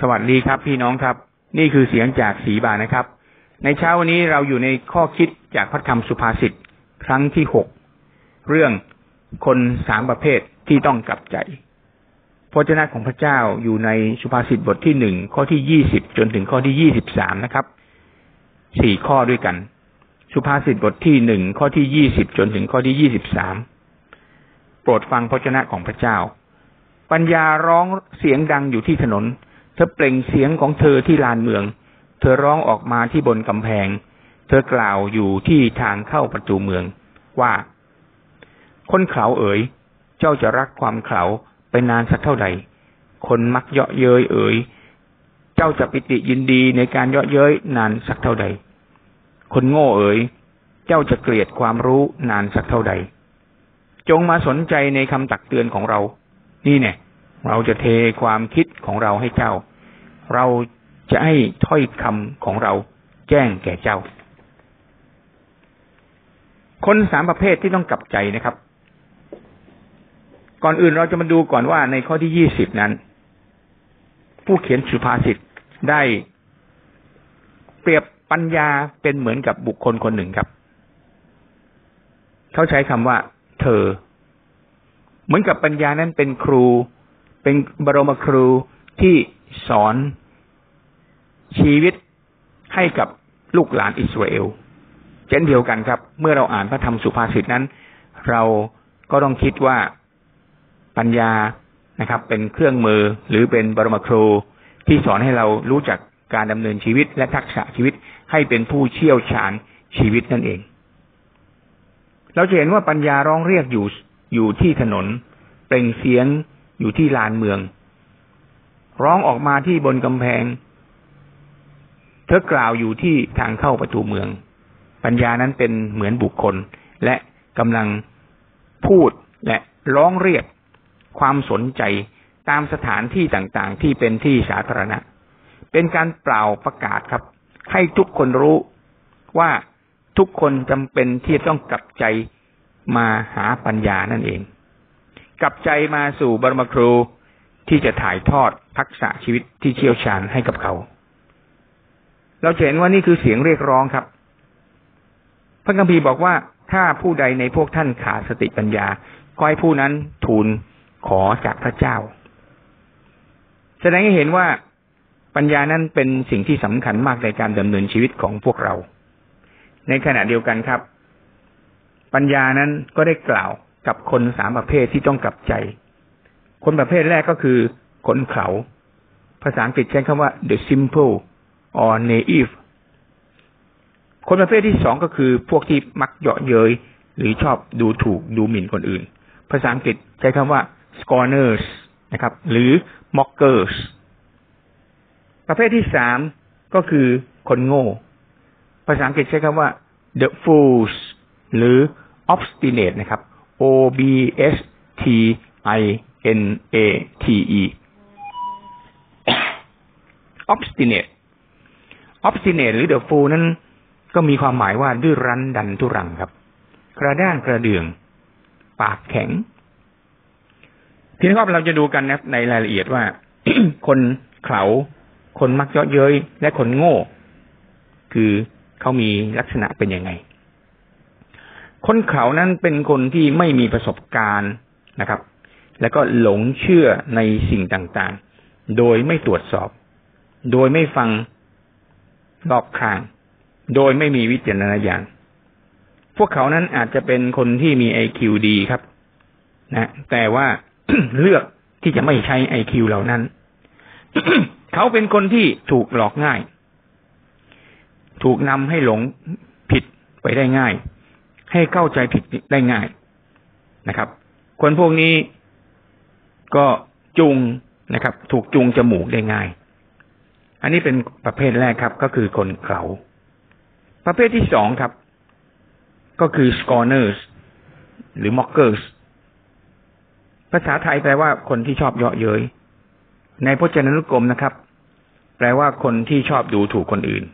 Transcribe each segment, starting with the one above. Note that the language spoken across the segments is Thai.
สวัสดีครับ พี่น้องครับ นี่คือเสียงจากสีบานนะครับ ในเช้าวันนี้เราอยู่ในข้อคิดจากพระธรรมสุภาษิตครั้งที่หกเรื่องคนสามประเภทที่ต้องกลับใจพระเจ้าของพระเจ้าอยู่ในสุภาษิตบทที่หนึ่งข้อที่ยี่สิบจนถึงข้อที่ยี่สิบสามนะครับสี่ข้อด้วยกัน สุภาษิตบทที่หนึ่งข้อที่ยี่สิบจนถึงข้อที่ยี่สิบสามโปรดฟังพระเจ้าของพระเจ้า ปัญญาร้องเสียงดังอยู่ที่ถนน เธอเปล่งเสียงของเธอที่ลานเมือง เธอร้องออกมาที่บนกำแพง เธอกล่าวอยู่ที่ทางเข้าประตูเมือง ว่า คนเขาเอ๋ย เจ้าจะรักความเขาไปนานสักเท่าใดคนมักเยาะเย้ยเอ๋ย เจ้าจะปิติยินดีในการเยาะเย้ยนานสักเท่าใด คนโง่เอ๋ย เจ้าจะเกลียดความรู้นานสักเท่าใด จงมาสนใจในคำตักเตือนของเรา นี่เนี่ย เราจะเทความคิดของเราให้เจ้า เราจะให้ถ้อยคำของเราแจ้งแก่เจ้า คนสามประเภทที่ต้องกลับใจนะครับ ก่อนอื่นเราจะมาดูก่อนว่าในข้อที่ยี่สิบนั้น ผู้เขียนสุภาษิตได้เปรียบปัญญาเป็นเหมือนกับบุคคลคนหนึ่งครับ เขาใช้คำว่า เธอ เหมือนกับปัญญานั้นเป็นครู เป็นบรมครูที่สอนชีวิตให้กับลูกหลานอิสราเอลเช่นเดียวกันครับ เมื่อเราอ่านพระธรรมสุภาษิตนั้น เราก็ต้องคิดว่าปัญญานะครับ เป็นเครื่องมือหรือเป็นบรมครูที่สอนให้เรารู้จักการดำเนินชีวิตและทักษะชีวิตให้เป็นผู้เชี่ยวชาญชีวิตนั่นเอง เราจะเห็นว่าปัญญาร้องเรียกอยู่อยู่ที่ถนน เปล่งเสียง อยู่ที่ลานเมือง ร้องออกมาที่บนกำแพง เธอกล่าวอยู่ที่ทางเข้าประตูเมือง ปัญญานั้นเป็นเหมือนบุคคล และกำลังพูดและร้องเรียกความสนใจตามสถานที่ต่างๆ ที่เป็นที่สาธารณะ เป็นการเปล่าประกาศครับ ให้ทุกคนรู้ว่าทุกคนจำเป็นที่ต้องกลับใจมาหาปัญญานั่นเอง กลับใจมาสู่บรมครูที่จะถ่ายทอดทักษะชีวิตที่เชี่ยวชาญให้กับเขา เราเห็นว่านี่คือเสียงเรียกร้องครับ พระคัมภีร์บอกว่าถ้าผู้ใดในพวกท่านขาดสติปัญญาก็ให้ผู้นั้นทูลขอจากพระเจ้า แสดงให้เห็นว่าปัญญานั้นเป็นสิ่งที่สำคัญมากในการดำเนินชีวิตของพวกเรา ในขณะเดียวกันครับ ปัญญานั้นก็ได้กล่าว กับคนสามประเภทที่ต้องกลับใจ คนประเภทแรกก็คือคนเขา ภาษาอังกฤษใช้คำว่า the simple or naive คนประเภทที่สองก็คือพวกที่มักเยาะเย้ยหรือชอบดูถูกดูหมิ่นคนอื่น ภาษาอังกฤษใช้คำว่า scorners นะครับ หรือ mockers ประเภทที่สามก็คือคนโง่ ภาษาอังกฤษใช้คำว่า the fools หรือ obstinate นะครับ O B S T I N A T E obstinate obstinate หรือ the fool นั้นก็มีความหมายว่าดื้อรั้นดันทุรังครับ กระด้างกระเดือง ปากแข็ง ทีนี้ครับเราจะดูกันนะในรายละเอียดว่า คนเขาคนมักเยาะเย้ยและคนโง่ คือเขามีลักษณะเป็นยังไง คนเขานั้นเป็นคนที่ไม่มีประสบการณ์นะครับ แล้วก็หลงเชื่อในสิ่งต่างๆ โดยไม่ตรวจสอบ โดยไม่ฟังรอบข้าง โดยไม่มีวิจารณญาณพวกเขานั้นอาจจะเป็นคนที่มีไอคิวดีครับ นะ แต่ว่าเลือกที่จะไม่ใช้ไอคิวเหล่านั้น เขาเป็นคนที่ถูกหลอกง่าย ถูกนำให้หลงผิดไปได้ง่าย ให้เข้าใจผิดได้ง่ายนะครับ คนพวกนี้ก็จุงนะครับ ถูกจุงจมูกได้ง่าย อันนี้เป็นประเภทแรกครับ ก็คือคนเขา ประเภทที่สองครับ ก็คือ scorners หรือ mockers ภาษาไทยแปลว่าคนที่ชอบเยาะเย้ยในพจนานุกรมนะครับ แปลว่าคนที่ชอบดูถูกคนอื่น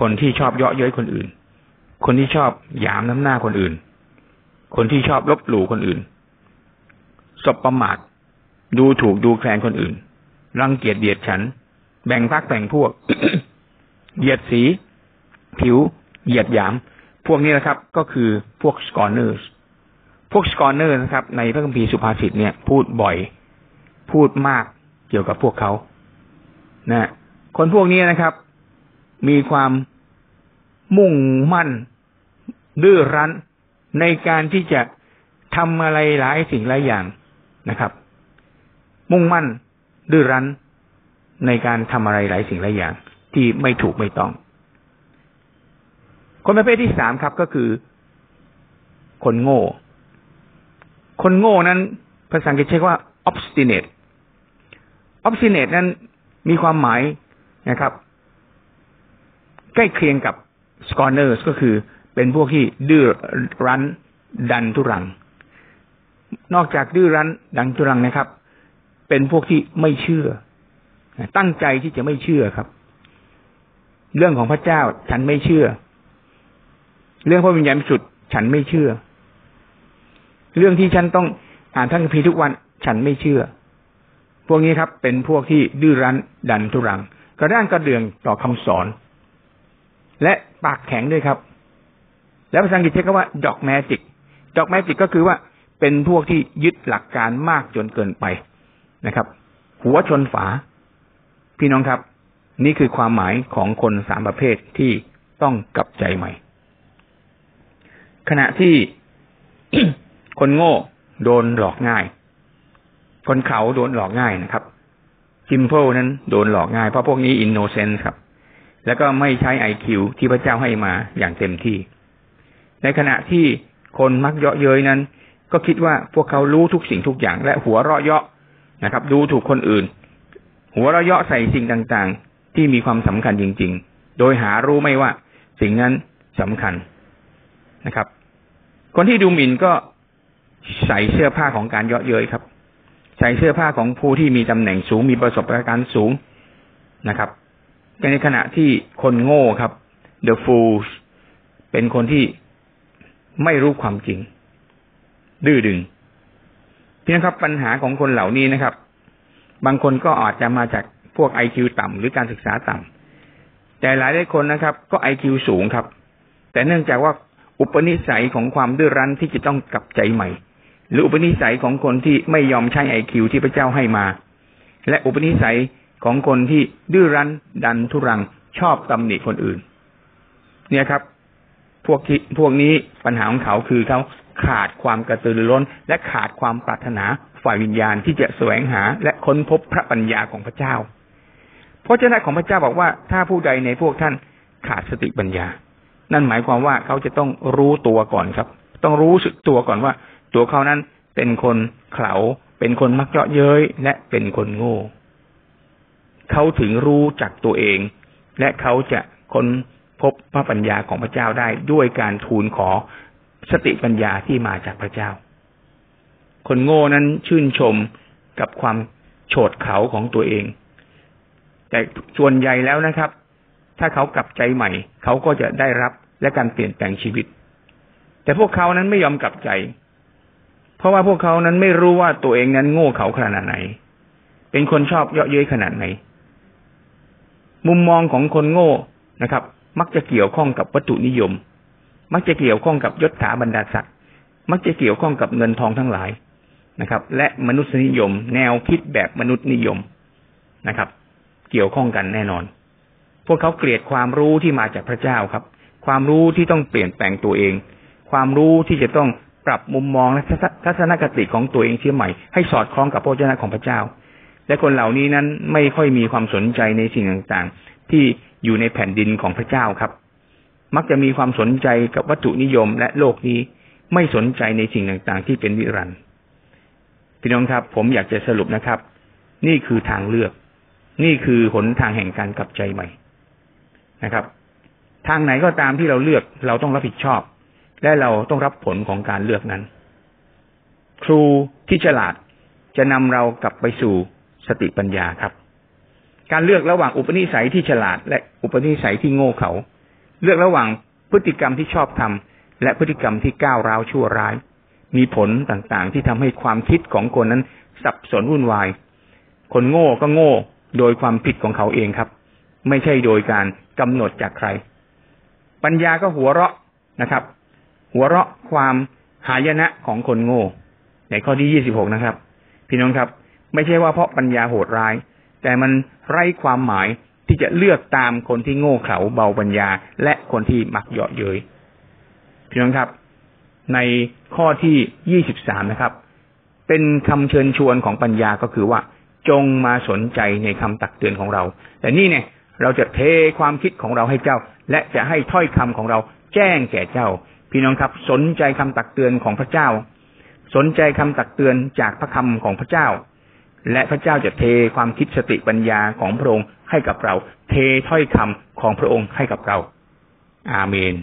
คนที่ชอบเยาะเย้ยคนอื่น คนที่ชอบหยามน้ำหน้าคนอื่น คนที่ชอบลบหลู่คนอื่นสบประมาทดูถูกดูแคลนคนอื่น รังเกียจเดียดฉันท์ แบ่งพรรคแบ่งพวก เหยียดสี ผิว เหยียดหยาม พวกนี้นะครับ ก็คือพวก scorner พวก scorner นะครับ ในพระคัมภีร์สุภาษิตเนี่ย พูดบ่อย พูดมากเกี่ยวกับพวกเขานะคนพวกนี้นะครับ มีความ มุ่งมั่นดื้อรั้นในการที่จะทำอะไรหลายสิ่งหลายอย่างนะครับ มุ่งมั่นดื้อรั้นในการทำอะไรหลายสิ่งหลายอย่าง ที่ไม่ถูกไม่ต้อง คนประเภทที่สามครับก็คือ คนโง่ คนโง่นั้นภาษาอังกฤษใช้ว่า obstinate obstinate นั้นมีความหมายนะครับ ใกล้เคียงกับ scorners ก็คือเป็นพวกที่ดื้อรั้นดันทุรัง นอกจากดื้อรั้นดันทุรังนะครับ เป็นพวกที่ไม่เชื่อ ตั้งใจที่จะไม่เชื่อครับ เรื่องของพระเจ้าฉันไม่เชื่อ เรื่องพระวิญญาณสุดฉันไม่เชื่อ เรื่องที่ฉันต้องอ่านทั้งคัมภีร์ทุกวันฉันไม่เชื่อ พวกนี้ครับ เป็นพวกที่ดื้อรั้นดันทุรัง กระด้างกระเดืองต่อคำสอน และปากแข็งด้วยครับ แล้วภาษาอังกฤษใช้คำว่าดอกแมจิกดอกแมจิกก็คือว่าเป็นพวกที่ยึดหลักการมากจนเกินไปนะครับ หัวชนฝา พี่น้องครับ นี่คือความหมายของคนสามประเภทที่ต้องกลับใจใหม่ ขณะที่คนโง่โดนหลอกง่าย คนเขาโดนหลอกง่ายนะครับจิมโพนั้นโดนหลอกง่ายเพราะพวกนี้อินโนเซนต์ครับ แล้วก็ไม่ใช้ไอคิวที่พระเจ้าให้มาอย่างเต็มที่ ในขณะที่คนมักเยาะเย้ยนั้น ก็คิดว่าพวกเขารู้ทุกสิ่งทุกอย่าง และหัวเราะเยาะนะครับ ดูถูกคนอื่น หัวเราะเยาะใส่สิ่งต่างๆ ที่มีความสำคัญจริง ๆ โดยหารู้ไม่ว่าสิ่งนั้นสำคัญนะครับ คนที่ดูหมิ่นก็ใส่เสื้อผ้าของการเยาะเย้ยครับ ใส่เสื้อผ้าของผู้ที่มีตำแหน่งสูงมีประสบการณ์สูงนะครับ ในขณะที่คนโง่ครับ the fools เป็นคนที่ไม่รู้ความจริง ดื้อดึงพี่นะครับปัญหาของคนเหล่านี้นะครับ บางคนก็อาจจะมาจากพวกไอคิวต่ำหรือการศึกษาต่ำแต่หลายหลายคนนะครับ ก็ไอคิวสูงครับ แต่เนื่องจากว่าอุปนิสัยของความดื้อรั้นที่จะต้องกลับใจใหม่ หรืออุปนิสัยของคนที่ไม่ยอมใช้ไอคิวที่พระเจ้าให้มา และอุปนิสัย ของคนที่ดื้อรั้นดันทุรังชอบตำหนิคนอื่น เนี่ยครับ พวกที่พวกนี้ปัญหาของเขาคือเขาขาดความกระตือรือร้น และขาดความปรารถนาฝ่ายวิญญาณที่จะแสวงหาและค้นพบพระปัญญาของพระเจ้าเพราะเจ้าของพระเจ้าบอกว่าถ้าผู้ใดในพวกท่านขาดสติปัญญา นั่นหมายความว่าเขาจะต้องรู้ตัวก่อนครับ ต้องรู้สึกตัวก่อนว่า ตัวเขานั้นเป็นคนเข่าเป็นคนมักเยาะเย้ยและเป็นคนโง่ เขาถึงรู้จักตัวเอง และเขาจะค้นพบพระปัญญาของพระเจ้าได้ด้วยการทูลขอสติปัญญาที่มาจากพระเจ้า คนโง่นั้นชื่นชมกับความโฉดเขาของตัวเอง แต่ส่วนใหญ่แล้วนะครับ ถ้าเขากลับใจใหม่ เขาก็จะได้รับและการเปลี่ยนแปลงชีวิต แต่พวกเขานั้นไม่ยอมกลับใจ เพราะว่าพวกเขานั้นไม่รู้ว่าตัวเองนั้นโง่เขาขนาดไหน เป็นคนชอบเยาะเย้ยขนาดไหน มุมมองของคนโง่นะครับ มักจะเกี่ยวข้องกับวัตถุนิยม มักจะเกี่ยวข้องกับยศถาบรรดาศักดิ์มักจะเกี่ยวข้องกับเงินทองทั้งหลายนะครับ และมนุษยนิยม แนวคิดแบบมนุษย์นิยมนะครับ เกี่ยวข้องกันแน่นอน พวกเขาเกลียดความรู้ที่มาจากพระเจ้าครับ ความรู้ที่ต้องเปลี่ยนแปลงตัวเอง ความรู้ที่จะต้องปรับมุมมองและทัศนคติของตัวเองเชื่อใหม่ให้สอดคล้องกับพระเจ้าของพระเจ้า และคนเหล่านี้นั้นไม่ค่อยมีความสนใจในสิ่งต่างๆ ที่อยู่ในแผ่นดินของพระเจ้าครับ มักจะมีความสนใจกับวัตถุนิยมและโลกนี้ไม่สนใจในสิ่งต่างๆ ที่เป็นวิรันพี่น้องครับ ผมอยากจะสรุปนะครับ นี่คือทางเลือก นี่คือหนทางแห่งการกลับใจใหม่นะครับ ทางไหนก็ตามที่เราเลือก เราต้องรับผิดชอบ และเราต้องรับผลของการเลือกนั้น ครูที่ฉลาดจะนำเรากลับไปสู่ สติปัญญาครับ การเลือกระหว่างอุปนิสัยที่ฉลาด และอุปนิสัยที่โง่เขาเลือกระหว่างพฤติกรรมที่ชอบทำและพฤติกรรมที่ก้าวร้าวชั่วร้าย มีผลต่างๆ ที่ทำให้ความคิดของคนนั้นสับสนวุ่นวาย คนโง่ก็โง่ โดยความผิดของเขาเองครับ ไม่ใช่โดยการกำหนดจากใคร ปัญญาก็หัวเราะนะครับ หัวเราะความหายนะของคนโง่ ในข้อที่ยี่สิบหกนะครับ พี่น้องครับ ไม่ใช่ว่าเพราะปัญญาโหดร้าย แต่มันไร้ความหมายที่จะเลือกตามคนที่โง่เขลาเบาปัญญา และคนที่มักเยาะเย้ยพี่น้องครับ ในข้อที่ยี่สิบสามนะครับ เป็นคำเชิญชวนของปัญญาก็คือว่าจงมาสนใจในคำตักเตือนของเรา แต่นี่เนี่ย เราจะเทความคิดของเราให้เจ้า และจะให้ถ้อยคำของเราแจ้งแก่เจ้า พี่น้องครับ สนใจคำตักเตือนของพระเจ้า สนใจคำตักเตือนจากพระคำของพระเจ้า และพระเจ้าจะเทความคิดสติปัญญาของพระองค์ให้กับเรา เทถ้อยคำของพระองค์ให้กับเรา อาเมน